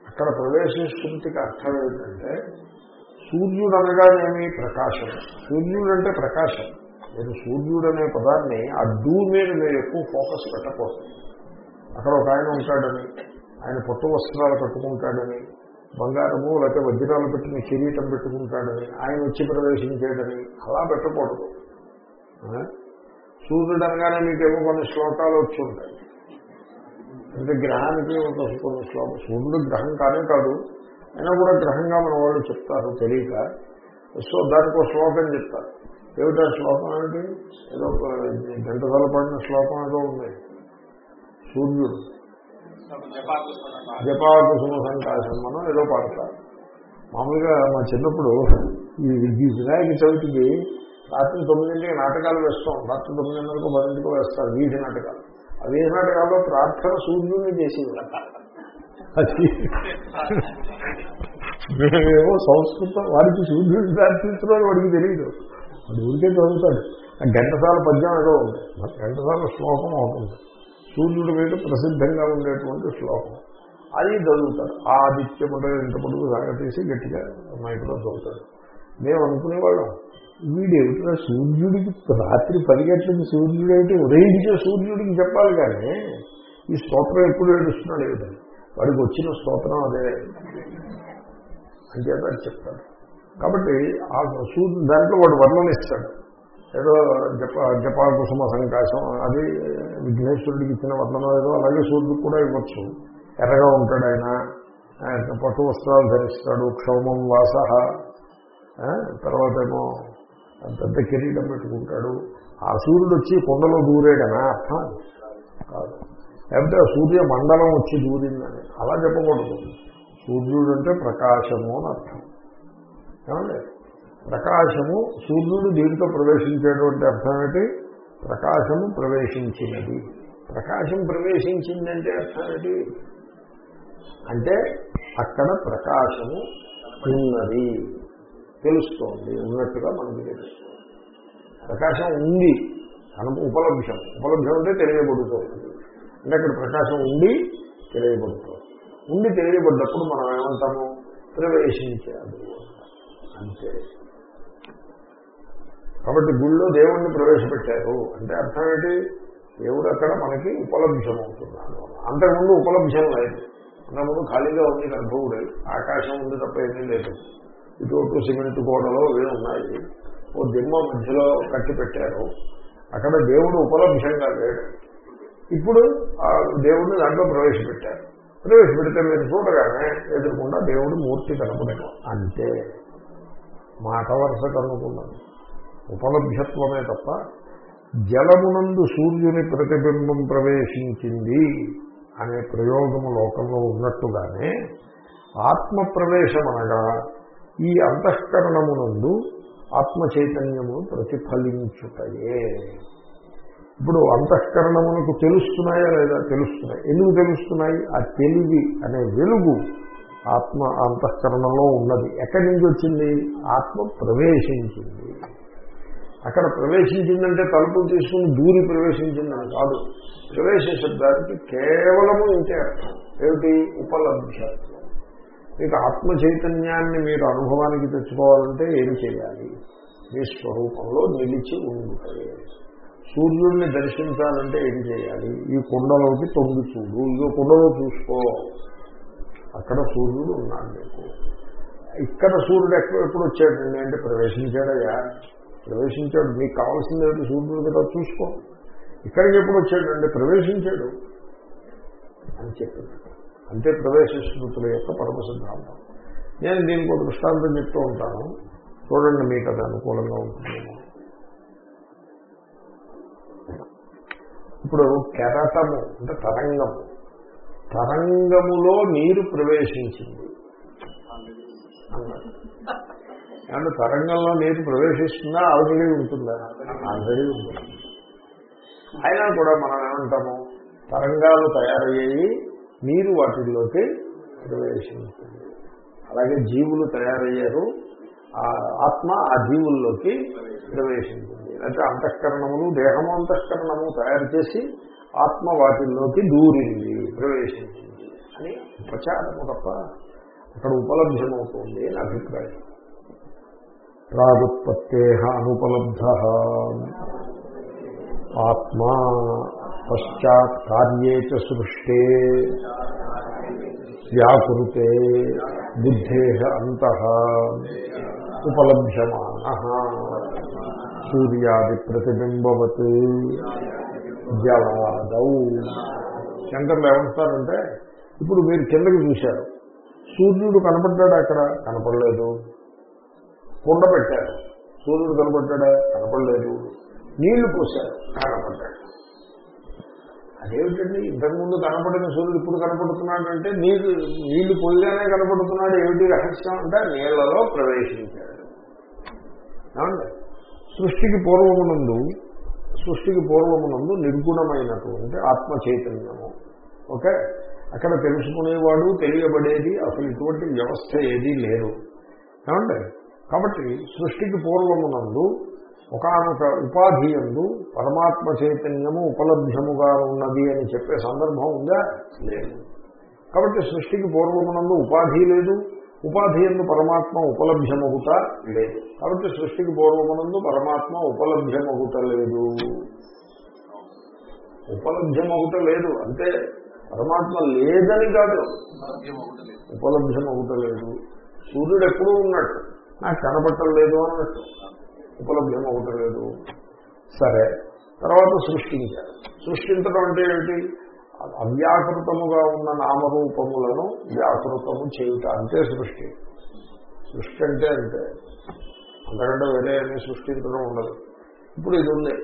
అక్కడ ప్రవేశిస్తుంటికి అర్థం ఏంటంటే సూర్యుడు అనగానేమి? ప్రకాశం. సూర్యుడు అంటే ప్రకాశం. నేను సూర్యుడు అనే పదాన్ని ఆ డూ మీద నేను ఎక్కువ ఫోకస్ పెట్టకూడదు. అక్కడ ఒక ఆయన ఉంటాడని ఆయన పొట్టు వస్త్రాలు కట్టుకుంటాడని బంగారము లేకపోతే వజ్రాలు పెట్టిన కిరీటం పెట్టుకుంటాడని ఆయన వచ్చి ప్రవేశించేయడని అలా పెట్టకూడదు. సూర్యుడు అనగానే మీకేమో కొన్ని శ్లోకాలు వచ్చి ఉంటాయి. అంటే గ్రహానికి కొన్ని శ్లోకం సూర్యుడు గ్రహం కానే కాదు అయినా కూడా గ్రహంగా మన వాళ్ళు చెప్తారు తెలియక. సో దానికి ఒక శ్లోకం చెప్తారు. ఏమిటా శ్లోకం ఏంటి ఏదో గంట పడిన శ్లోకం ఏదో ఉంది. సూర్యుడు జపాకుసుమ సంకాశం మనం ఏదో పాడతారు మామూలుగా మా చిన్నప్పుడు ఈ వినాయక చవితికి రాత్రి తొమ్మిదింటికి నాటకాలు వేస్తాం. రాత్రి తొమ్మిదిన్నరకు పదింటికి వేస్తారు వీధి నాటకాలు. ఆ వీధి నాటకాల్లో ప్రార్థన సూర్యుడిని అది మేమేమో సంస్కృతం వాడికి సూర్యుడిని ప్రార్థించడం వాడికి తెలియదు వాడు ఊరికే చదువుతాడు. ఘంటసాల పద్యం ఏదో ఉంది. ఘంటసాల శ్లోకం అవుతుంది సూర్యుడు మీద ప్రసిద్ధంగా ఉండేటువంటి శ్లోకం. అది చదువుతాడు ఆదిత్యముడు ఇంత పొడుగు సాగతీసి గట్టిగా మైకులో చదువుతారు. మేము అనుకునేవాళ్ళం వీడేమిటో సూర్యుడికి రాత్రి పది గంటలకి సూర్యుడు ఏమిటి ఉదయించే సూర్యుడికి చెప్పాలి కానీ ఈ స్తోత్రం ఎప్పుడు ఏడుస్తున్నాడు ఏమిటి? వాడికి వచ్చిన స్తోత్రం అదే. అంచేత చెప్తాడు. కాబట్టి ఆ సూర్యుడు దాంట్లో వాడు వర్ణనిస్తాడు ఏదో జప జపాకుసుమ సంకాశం అది విఘ్నేశ్వరుడికి ఇచ్చిన వర్ణం ఏదో అలాగే సూర్యుడికి కూడా ఇవ్వచ్చు. ఎర్రగా ఉంటాడు ఆయన. పట్టు వస్త్రాలు ధరిస్తాడు క్షోమం వాస. తర్వాత ఏమో పెద్ద కిరీటం పెట్టుకుంటాడు. ఆ సూర్యుడు వచ్చి కొండలో దూరేడనా అర్థం కాదు. లేకపోతే సూర్య మండలం వచ్చి దూరిందని. అలా చెప్పకూడదు. సూర్యుడు అంటే ప్రకాశము అని అర్థం. ఏమండి? ప్రకాశము సూర్యుడు దీంట్లో ప్రవేశించేటువంటి అర్థం ఏంటి? ప్రకాశము ప్రవేశించినది. ప్రకాశం ప్రవేశించిందంటే అర్థం ఏంటి? అంటే అక్కడ ప్రకాశము ఉన్నది. తెలుస్తోంది. ఉన్నట్టుగా మనకి తెలుస్తుంది. ప్రకాశం ఉంది. కనుక ఉపలభ్యం. ఉపలభ్యం అంటే తెలియబడుతోంది. అంటే అక్కడ ప్రకాశం ఉండి తెలియబడుతోంది. ఉండి తెలియబడ్డప్పుడు మనం ఏమంటాము? ప్రవేశించాడు అంతే. కాబట్టి గుళ్ళో దేవుణ్ణి ప్రవేశపెట్టారు. అంటే అర్థం ఏంటి? దేవుడు అక్కడ మనకి ఉపలభ్యం అవుతున్నాడు అంతకుముందు ఉపలభ్యం లేదు. అంతకుముందు ఖాళీగా ఉంది గర్భవుడు ఆకాశం ఉంది తప్ప ఏమీ లేదు. ఇటు అటు సిమెంట్ గోడలో ఇవే ఉన్నాయి. ఓ దిమ్మ మధ్యలో కట్టి పెట్టారు. అక్కడ దేవుడు ఉపలభ్యంగా లేడు. ఇప్పుడు ఆ దేవుడిని దాంట్లో ప్రవేశపెట్టారు. ప్రవేశపెడితే మీరు చూడగానే ఎదురుకుండా దేవుడు మూర్తి కనపడటం అంతే. మాట వరుస కనుకున్నాను ఉపలభ్యత్వమే తప్ప జలమునందు సూర్యుని ప్రతిబింబం ప్రవేశించింది అనే ప్రయోగము లోకంలో ఉన్నట్టుగానే ఆత్మ ప్రవేశం అనగా ఈ అంతఃకరణమునందు ఆత్మ చైతన్యము ప్రతిఫలించుటయే. ఇప్పుడు అంతఃకరణమునకు తెలుస్తున్నాయా లేదా తెలుస్తున్నాయి? ఎందుకు తెలుస్తున్నాయి? ఆ తెలివి అనే వెలుగు ఆత్మ అంతఃకరణలో ఉన్నది. ఎక్కడి నుంచి వచ్చింది? ఆత్మ ప్రవేశించింది. అక్కడ ప్రవేశించిందంటే తలుపులు తీసుకుని దూరి ప్రవేశించిందని కాదు. ప్రవేశ శబ్దానికి కేవలము ఇంతే అర్థం. ఏమిటి? ఉపలభ్యత్వం మీకు ఆత్మ చైతన్యాన్ని మీరు అనుభవానికి తెచ్చుకోవాలంటే ఏం చేయాలి? మీ స్వరూపంలో నిలిచి ఉంటాయి సూర్యుడిని దర్శించాలంటే ఏం చేయాలి? ఈ కుండలోకి తొంగి చూడు. ఇదో కుండలో చూసుకో. అక్కడ సూర్యుడు ఉన్నాడు మీకు ఇక్కడ సూర్యుడు ఎక్కడ ఎప్పుడు వచ్చాడండి? అంటే ప్రవేశించాడయ్యా. ప్రవేశించాడు. మీకు కావాల్సింది ఏంటి సూర్యుడు కదా చూసుకో. ఇక్కడికి ఎప్పుడు వచ్చాడంటే ప్రవేశించాడు. అని చెప్పింది అంతే ప్రవేశ స్మృతుల యొక్క పరమ సిద్ధాంతం. నేను దీనికి ఒక దృష్టాంతం చెప్తూ ఉంటాను. చూడండి మీకు అది అనుకూలంగా ఉంటుంది ఇప్పుడు కెరటము అంటే తరంగము. తరంగములో నీరు ప్రవేశించింది. అండ్ తరంగంలో నీరు ప్రవేశిస్తుందా? ఆల్రెడీ ఉంటుందా? ఆల్రెడీ ఉంటుంది అయినా కూడా మనం ఏమంటాము? తరంగాలు తయారయ్యాయి నీరు వాటిల్లోకి ప్రవేశించింది. అలాగే జీవులు తయారయ్యారు. ఆ ఆత్మ ఆ జీవుల్లోకి ప్రవేశించింది. అంటే అంతఃకరణములు దేహము అంతఃకరణము తయారు చేసి ఆత్మ వాటిల్లోకి దూరింది ప్రవేశించింది అని ప్రచారము తప్ప అక్కడ ఉపలభ్యమవుతుంది అని అభిప్రాయం. ప్రాగుత్పత్తే అనుపలబ్ధ. ఆత్మా పశ్చాత్ కార్యే చ సృష్టే. వ్యాకృతే బుద్ధే అంత. ఉపలభ్యమాన. సూర్యాది ప్రతిబింబవత్ జలాదౌ. శంకర్లు ఏమంటారంటే ఇప్పుడు మీరు కిందకి చూశారు సూర్యుడు కనపడ్డాడు అక్కడ? కనపడలేదు. కుండ పెట్టారు సూర్యుడు కనపడ్డా కనపడలేదు. నీళ్ళు పోశారు కనపడ్డాడు. అదేమిటండి? ఇంతకుముందు కనపడిన సూర్యుడు ఇప్పుడు కనపడుతున్నాడంటే నీళ్ళు నీళ్ళు పోయిగానే కనపడుతున్నాడు. ఏమిటి రహస్యం? అంటే నీళ్ళలో ప్రవేశించాడు. ఏమండి? సృష్టికి పూర్వమునందు సృష్టికి పూర్వమునందు నిర్గుణమైనటువంటి ఆత్మ చైతన్యము ఓకే? అక్కడ తెలుసుకునేవాడు తెలియబడేది అసలు ఇటువంటి వ్యవస్థ ఏదీ లేదు. ఏమండి? కాబట్టి సృష్టికి పూర్వమునందు ఒకనొక ఉపాధి ఎందు పరమాత్మ చైతన్యము ఉపలభ్యముగా ఉన్నది అని చెప్పే సందర్భం ఉందా? లేదు. కాబట్టి సృష్టికి పూర్వమునందు ఉపాధి లేదు ఉపాధి ఎందు పరమాత్మ ఉపలభ్యమగుట లేదు. కాబట్టి సృష్టికి పూర్వమునందు పరమాత్మ ఉపలభ్యమగుట లేదు. ఉపలభ్యమగుట లేదు అంటే పరమాత్మ లేదని కాదు. ఉపలభ్యమగుట లేదు. సూర్యుడు ఎప్పుడూ ఉన్నట్టు. నాకు కనబట్టలేదు అన్నట్టు ఉపలభ్యం అవ్వటలేదు సరే తర్వాత సృష్టించారు. సృష్టించడం అంటే ఏమిటి? అవ్యాకృతముగా ఉన్న నామరూపములను వ్యాకృతము చేయుట అంతే సృష్టి. సృష్టి అంటే అంటే అంతకంటే వేరే ఏమీ సృష్టించడం ఉండదు. ఇప్పుడు ఇది ఉంది.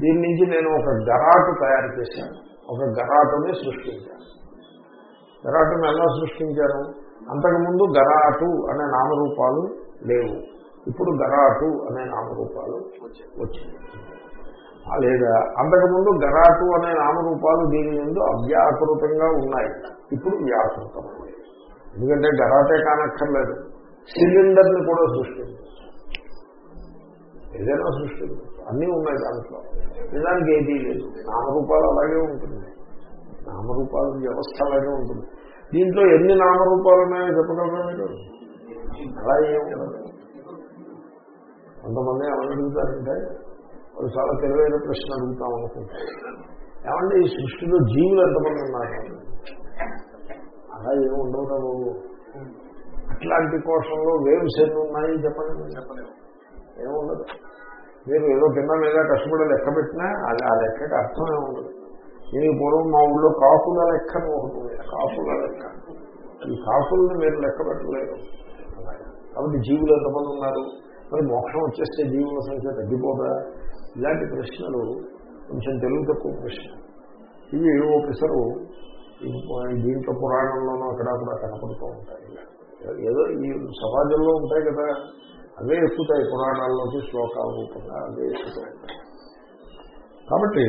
దీని నుంచి నేను ఒక గరాటు తయారు చేశాను. ఒక గరాటుని సృష్టించాను. గరాటుని ఎలా సృష్టించారు అంతకుముందు గరాటు అనే నామరూపాలు లేవు. ఇప్పుడు గరాటు అనే నామరూపాలు వచ్చింది. లేదా అంతకుముందు గరాటు అనే నామరూపాలు దీని ముందు అవ్యాకృతంగా ఉన్నాయి. ఇప్పుడు వ్యాకృతమైనవి. ఎందుకంటే గరాటే కానక్కర్లేదు. సిలిండర్ని కూడా సృష్టించవచ్చు. ఏదైనా సృష్టించవచ్చు. అన్నీ ఉన్నాయి దాంట్లో. నిజానికి ఏదీ లేదు. నామరూపాలు అలాగే ఉంటుంది. నామరూపాల వ్యవస్థ అలాగే ఉంటుంది. దీంట్లో ఎన్ని నామరూపాలు ఉన్నాయో చెప్పగలరా మీరు? అలా కళ ఉండదు కొంతమంది ఏమని అడుగుతారంటే వాళ్ళు చాలా తెలివైన ప్రశ్న అడుగుతాం అనుకుంటారు. ఏమంటే ఈ సృష్టిలో జీవులు ఎంతమంది ఉన్నారు? అలా ఏమి ఉండవు బాబు. అట్లాంటి కోశంలో వేవ్స్ ఎన్ని ఉన్నాయి చెప్పండి? చెప్పలేము ఏముండదు మీరు ఏదో కింద మీద కష్టపడి లెక్క పెట్టినా అది ఆ లెక్కకి అర్థమే ఉండదు. నేను పూర్వం మా ఊళ్ళో కాకుల లెక్క అని ఒకటి ఉంది. కాకుల లెక్క. ఈ కాకుల్ని మీరు లెక్క పెట్టలేరు. కాబట్టి జీవులు ఎంతమంది ఉన్నారు? మరి మోక్షం వచ్చేస్తే జీవుల సంఖ్య తగ్గిపోదా? ఇలాంటి ప్రశ్నలు కొంచెం తెలుగు తక్కువ ప్రశ్న. ఇవి ఒకసారి దీంట్లో పురాణంలోనూ అక్కడ కూడా కనపడుతూ ఉంటాయి. ఏదో ఈ సమాజంలో ఉంటాయి కదా అవే ఎక్కుతాయి పురాణాల్లోకి శ్లోకాల రూపంగా అవే ఎక్కుతాయి. కాబట్టి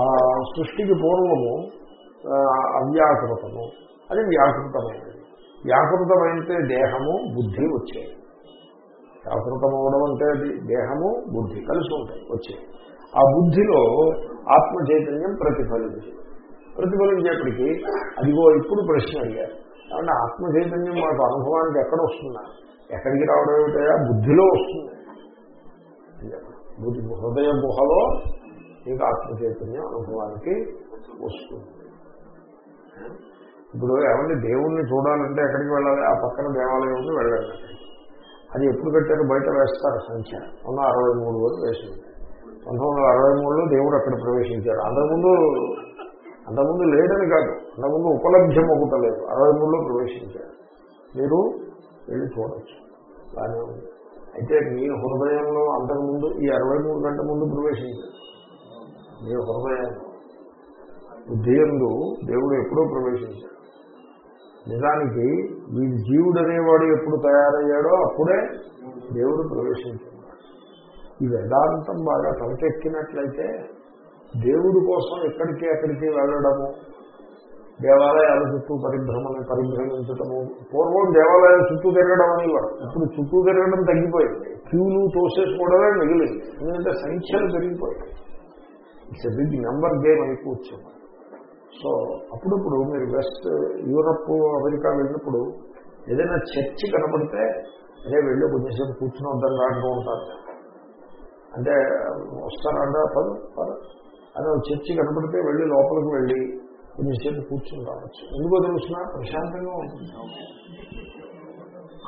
ఆ సృష్టికి పూర్వము అవ్యాకృతము అది వ్యాకృతమైనది. వ్యాకృతమైతే దేహము బుద్ధి వచ్చాయి వ్యాకృతం అవడం అంటే అది దేహము బుద్ధి కలిసి ఉంటాయి వచ్చాయి ఆ బుద్ధిలో ఆత్మ చైతన్యం ప్రతిఫలించి ప్రతిఫలించేప్పటికీ అదిగో ఇప్పుడు ప్రశ్న అడిగారు కాబట్టి ఆత్మ చైతన్యం మాకు అనుభవానికి ఎక్కడ వస్తుందా ఎక్కడికి రావడం ఏమిటయా బుద్ధిలో వస్తుంది. బుద్ధి హృదయ గుహలో మీకు ఆత్మ చైతన్యం అనుభవానికి వస్తుంది. ఇప్పుడు ఏమంటే దేవుణ్ణి చూడాలంటే ఎక్కడికి వెళ్ళాలి? ఆ పక్కన దేవాలయంకి వెళ్ళాలి. అది ఎప్పుడు కట్టారు బయట వేస్తారు సంఖ్య. ఉన్న అరవై మూడు వరకు వేసింది. పంతొమ్మిది వందల అరవై మూడులో దేవుడు అక్కడ ప్రవేశించారు అంతకుముందు అంతకుముందు లేదని కాదు అంతకుముందు ఉపలబ్ధ్యం ఒకటలేదు అరవై మూడులో ప్రవేశించారు మీరు వెళ్ళి చూడవచ్చు బాగానే ఉంది. అయితే మీ హృదయంలో అంతకుముందు ఈ అరవై మూడు గంటల ముందు ప్రవేశించారు. మీ హృదయంలో బుద్ధియందు దేవుడు ఎప్పుడో ప్రవేశించాడు. నిజానికి వీడి జీవుడు అనేవాడు ఎప్పుడు తయారయ్యాడో అప్పుడే దేవుడు ప్రవేశించాడు. ఈ వేదాంతం బాగా తలకెక్కినట్లయితే దేవుడి కోసం ఎక్కడికి ఎక్కడికి వెళ్ళడము దేవాలయాల చుట్టూ పరిభ్రమణ పరిభ్రమించటము పూర్వం దేవాలయాల చుట్టూ తిరగడం అనేవాడు. ఇప్పుడు చుట్టూ తిరగడం తగ్గిపోయింది. క్యూలు తోసేసుకోవడమే మిగిలింది. ఎందుకంటే సంఖ్యలు పెరిగిపోయాయి. ఇట్స్ బిగ్ నెంబర్ గేమ్ అని సో అప్పుడప్పుడు మీరు వెస్ట్ యూరప్ అమెరికా వెళ్ళినప్పుడు ఏదైనా చర్చి కనపడితే అదే వెళ్ళి కొంచెంసేపు కూర్చుని వద్దని రాంటూ ఉంటారు. అంటే వస్తారంటే పదు పదు అదే చర్చి కనపడితే వెళ్ళి లోపలికి వెళ్ళి కొంచెంసేపు కూర్చుని రావచ్చు. ఎందుకో తెలుసిన? ప్రశాంతంగా ఉంటుంది.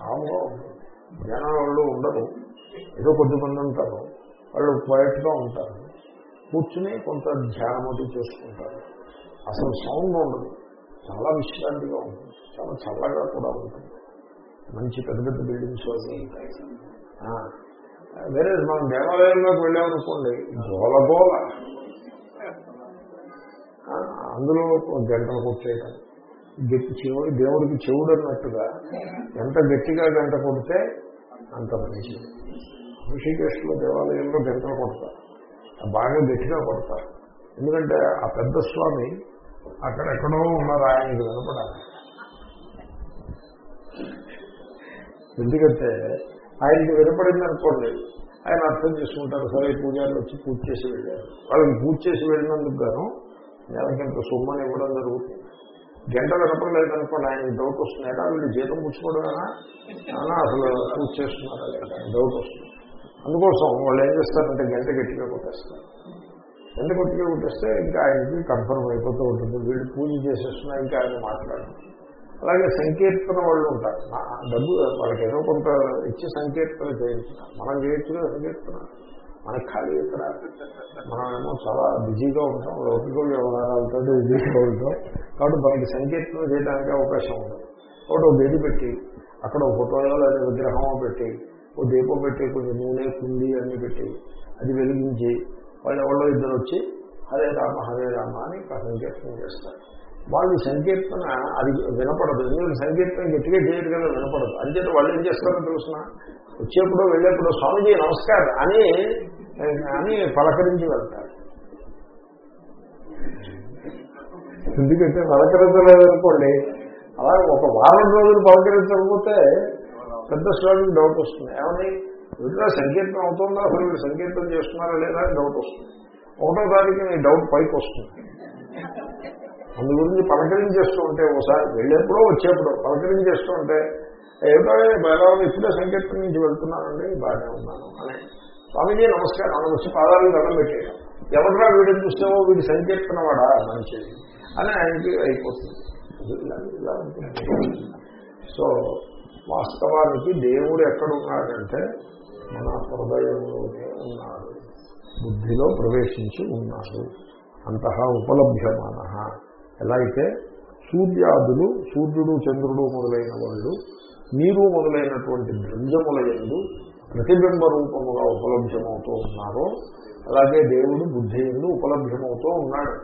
కాముగా ఉంటుంది. జనం వాళ్ళు ఉండరు. ఏదో కొద్దిమంది ఉంటారు. వాళ్ళు క్వైట్గా ఉంటారు. కూర్చుని కొంత ధ్యానం అది చేసుకుంటారు. అసలు సౌండ్ ఉండదు. చాలా విశ్రాంతిగా ఉంటుంది. చాలా చల్లగా కూడా ఉంటుంది. మంచి పెద్ద పెద్ద బిల్డింగ్స్ వేరే మనం దేవాలయంలోకి వెళ్ళామనుకోండి గోల గోల అందులో గంటలు కొట్టేయటం. గట్టి చెవుడు దేవుడికి చెవుడు అన్నట్టుగా ఎంత గట్టిగా గంట కొడితే అంత మంచిది. ఋషికేశ్లో దేవాలయంలో గంటలు కొడతారు. బాగా గట్టిగా కొడతారు. ఎందుకంటే ఆ పెద్ద స్వామి అక్కడెక్కడో ఉన్నారు ఆయనకి వినపడాలి ఎందుకంటే ఆయనకి వినపడింది అనుకోండి ఆయన అర్థం చేసుకుంటారు సరే పూజారులు వచ్చి పూజ చేసి వెళ్ళారు. వాళ్ళకి పూజ చేసి వెళ్ళినందుకు గాను నెలకింత సొమ్మని ఇవ్వడం జరుగుతుంది. గంట వినపడలేదు అనుకోండి ఆయనకి డౌట్ వస్తున్నాయా వీళ్ళు జీతం పుచ్చుకోవడమేనా అసలు పూజ చేస్తున్నారా లేదా? డౌట్ వస్తుంది. అందుకోసం వాళ్ళు ఏం చేస్తారంటే గంట గట్టిగా కొట్టేస్తారు. ఎందుకు కొట్టిగా కొట్టేస్తే ఇంకా ఆయనకి కన్ఫర్మ్ అయిపోతూ ఉంటుంది. వీళ్ళు పూజ చేసేస్తున్నా ఇంకా ఆయన మాట్లాడదు అలాగే సంకీర్తన వాళ్ళు ఉంటారు. డబ్బు వాళ్ళకి ఏదో కొంత ఇచ్చి సంకీర్తన చేయించున్నారు మనం చేయొచ్చుగా సంకీర్తన. మనకి ఖాళీ ఇక్కడ. మనమేమో చాలా బిజీగా ఉంటాం. లౌకిక వ్యవహారాలతో బిజీగా ఉంటాం. కాబట్టి మనకి సంకీర్తన చేయడానికి అవకాశం ఉండదు. ఒకటి ఒక గది పెట్టి అక్కడ ఒక ఫోటోలో లేదా విగ్రహమో పెట్టి ఓ దీపం పెట్టి కొంచెం నూనె కుంది అన్ని పెట్టి అది వెలిగించి వాళ్ళు ఎవరో ఇద్దరు వచ్చి హరే రామ హరే రామ అని సంకీర్తనం చేస్తారు. వాళ్ళు సంకీర్తన అది వినపడదు. ఎందుకంటే సంకీర్తన గట్టిగా చేయదు కదా వినపడదు. అంచేత వాళ్ళు ఏం చేస్తారో తెలుసిన? వచ్చేప్పుడు వెళ్ళేప్పుడు స్వామిజీ నమస్కారం అని అని పలకరించి వెళ్తారు. ఎందుకంటే పలకరించలేదనుకోండి అలా ఒక వారం రోజులు పలకరించకపోతే పెద్ద స్వామికి డౌట్ వస్తుంది. ఏమని వీటిలో సంకీర్తన అవుతుందా? అసలు వీళ్ళు సంకీర్తన చేస్తున్నారా లేదా? అని డౌట్ వస్తుంది. ఒకటో తారీఖు నీ డౌట్ పైకి వస్తుంది. అందు గురించి పలకరించేస్తూ ఉంటే ఒకసారి వెళ్ళేప్పుడో వచ్చేప్పుడు పలకరించేస్తూ ఉంటే ఏమిటో బయలుదేరి ఇప్పుడే సంకీర్తన నుంచి వెళ్తున్నానండి బాగానే ఉన్నాను అని స్వామిజీ నమస్కారం. అని వచ్చి పాదాలు దండం పెట్టేయడం ఎవరిరా వీడిని చూస్తావో వీడి సంకీర్తన వాడా మంచిది అని ఆయనకి అయిపోతుంది. సో వాస్తవానికి దేవుడు ఎక్కడున్నాడంటే మన హృదయంలోనే ఉన్నాడు బుద్ధిలో ప్రవేశించి ఉన్నాడు అంతః ఉపలభ్యమాన. ఎలా అయితే సూర్యాదులు సూర్యుడు చంద్రుడు మొదలైన వాళ్ళు నీరు మొదలైనటువంటి ద్రంజముల ఎందు ప్రతిబింబ రూపముగా ఉపలభ్యమవుతూ ఉన్నారో అలాగే దేవుడు బుద్ధి ఎందు ఉపలభ్యమవుతూ ఉన్నాడు.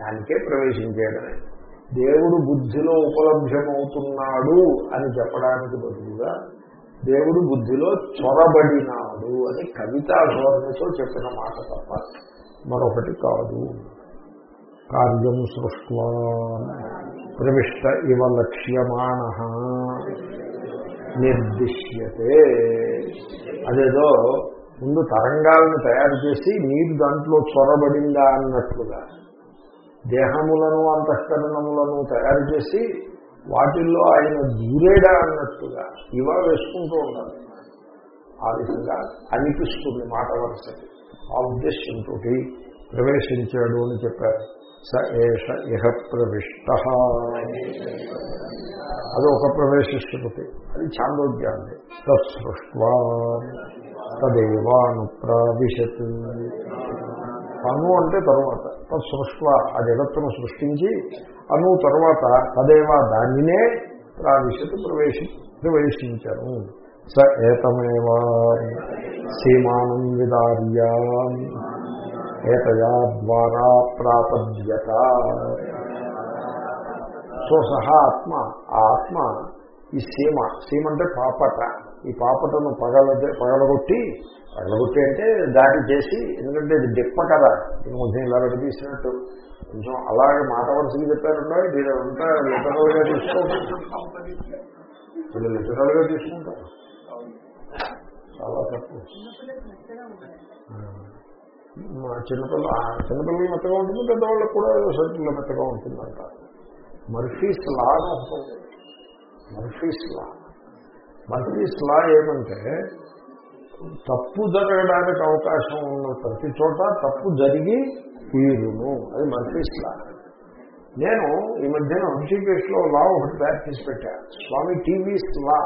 దానికే ప్రవేశించేయడమే. దేవుడు బుద్ధిలో ఉపలభ్యమవుతున్నాడు అని చెప్పడానికి బదులుగా దేవుడు బుద్ధిలో చొరబడినాడు అని కవితా ధోరణితో చెప్పిన మాట తప్ప మరొకటి కాదు. కార్యం సృష్వా ప్రవిష్ట ఇవ లక్ష్యమాణ నిర్దిశ్యతే. అదేదో ముందు తరంగాలను తయారు చేసి నీరు దాంట్లో చొరబడిందా అన్నట్లుగా దేహములను అంతఃకరణములను తయారు చేసి వాటిల్లో ఆయన దూరేడా అన్నట్టుగా ఇవా వేసుకుంటూ ఉండాలి. ఆ విధంగా అనిపిస్తుంది మాట వరుసకి. ఆ ఉద్దేశంతో ప్రవేశించాడు అని చెప్పారు. స ఏష ఇహ ప్రవిష్ట. అది ఒక ప్రవేశిస్తుంది అది చాందోగ్యాన్ని తత్సృష్వా తదేవాను ప్రావిశత్ అను అంటే తరువాత. తత్సృష్వ ఆ జగత్తును సృష్టించి అను తర్వాత తదేవా దానినే ప్రావిశత్ ప్రవేశి ప్రవేశించను. స ఏతమేవా సీమానం విదార్య. ఏతయా ద్వారా ప్రాపద్యత. సో సహా ఆత్మ ఆ ఆత్మ ఈ సీమ సీమ అంటే పాపట. ఈ పాపటను పగల పగలగొట్టి పగలగొట్టి అంటే దాడి చేసి ఎందుకంటే ఇది దిప్ప కదా ఇది కొంచెం ఇలా తీసినట్టు. కొంచెం అలాగే మాట వరుసగా చెప్పారుండో దీని అంతా లిటరల్గా వీళ్ళు లిటరల్గా తీసుకుంటారు. చాలా తప్పు చిన్నపిల్ల చిన్నపిల్లలు మెత్తగా ఉంటుంది పెద్దవాళ్ళకి కూడా ఏదో సర్కిల్లో మెత్తగా ఉంటుందంట. మర్ఫీస్ లా అని మర్ఫీస్ లా. మర్ఫీస్ లా ఏమంటే తప్పు జరగడానికి అవకాశం ఉన్న ప్రతి చోట తప్పు జరిగి తీరును. అది మర్ఫీస్ లా నేను ఈ మధ్యన హృషికేష్లో లా ఒకటి తయారు చేసి పెట్టా. Swami TV's law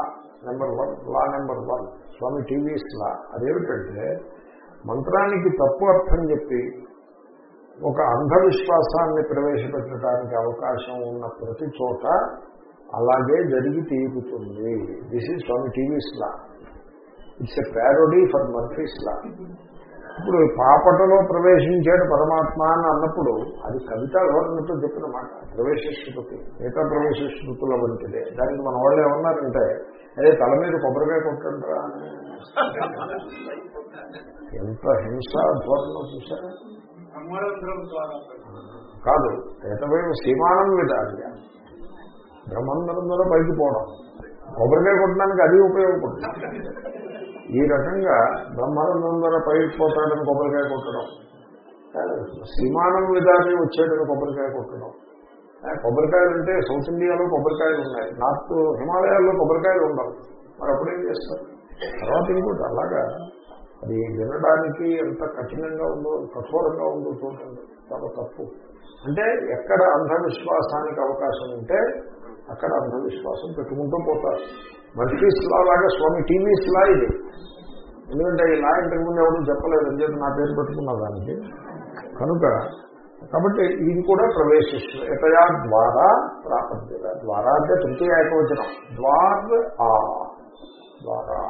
number one law number one Swami TV's law అదేమిటంటే మంత్రానికి తప్పు అర్థం చెప్పి ఒక అంధవిశ్వాసాన్ని ప్రవేశపెట్టడానికి అవకాశం ఉన్న ప్రతి చోట అలాగే జరిగి తీరుతుంది. This is Swami TV's law it's a parody for Murphy's law ఇప్పుడు పాపటలో ప్రవేశించాడు పరమాత్మ అని అన్నప్పుడు అది కవిత ధోరణితో చెప్పిన మాట ప్రవేశిష్ఠుతి మిగతా ప్రవేశిష్ఠుతుల వంటిదే. దానికి మన వాళ్ళు ఏమన్నారంటే అదే తల మీద కొబ్బరికాయ కొట్టండిరా. ఎంత హింస ధోరణ చూసారా కాదు ఏతమైన సీమానం విధాల్య బ్రహ్మందరం ద్వారా పైకి పోవడం. కొబ్బరికాయ కొట్టడానికి అది ఉపయోగపడుతుంది. ఈ రకంగా బ్రహ్మానందం ద్వారా కొబ్బరికాయ కొట్టడం. సీమానం విధాన్ని వచ్చేటని కొబ్బరికాయ కొట్టడం. కొబ్బరికాయలు అంటే సౌత్ ఇండియాలో కొబ్బరికాయలు ఉన్నాయి. నార్త్ హిమాలయాల్లో కొబ్బరికాయలు ఉండవు. మరి అప్పుడేం చేస్తారు? తర్వాత ఇంకోటి అలాగా అది వినడానికి ఎంత కఠినంగా ఉందో కఠోరంగా ఉందో చూడండి. చాలా తప్పు. అంటే ఎక్కడ అంధవిశ్వాసానికి అవకాశం ఉంటే అక్కడ అంధవిశ్వాసం పెట్టుకుంటూ పోతారు. మర్ఫీస్ లా లాగా స్వామి టీవీస్ లా ఇది. ఎందుకంటే ఈ లా ఇంతకుముందు ఎవరు చెప్పలేదు అని చెప్పి నా పేరు పెట్టుకున్న దానికి? కనుక కాబట్టి ఇది కూడా ప్రవేశిస్తుంది ఎతయా ద్వారా ప్రాపద్యత ద్వారా అంటే తృతీయ ఏకవచనం. ద్వార్ ఆ ద్వారా.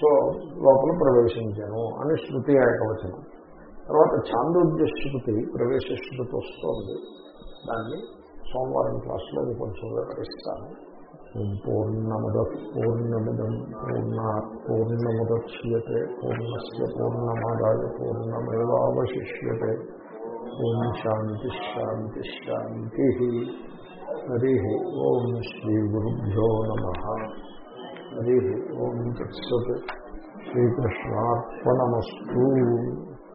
సో లోపల ప్రవేశించాను అని శృతి ఏకవచనం. తర్వాత చాంద్రోద్య శృతి ప్రవేశ శృతి వస్తోంది. దాన్ని సోమవారం క్లాస్లో కొంచెం వివరిస్తాను. ఓం పూర్ణముద పూర్ణమిదం పూర్ణ పూర్ణముద్యతే పూర్ణస్ పూర్ణమాదాయ పూర్ణమేవాశిష్యతే ఓం శాంతి శాంతి శాంతి హరి ఓం శ్రీ గురుభ్యో నమ హరి ఓం తత్సత్ శ్రీకృష్ణార్పణమస్తూ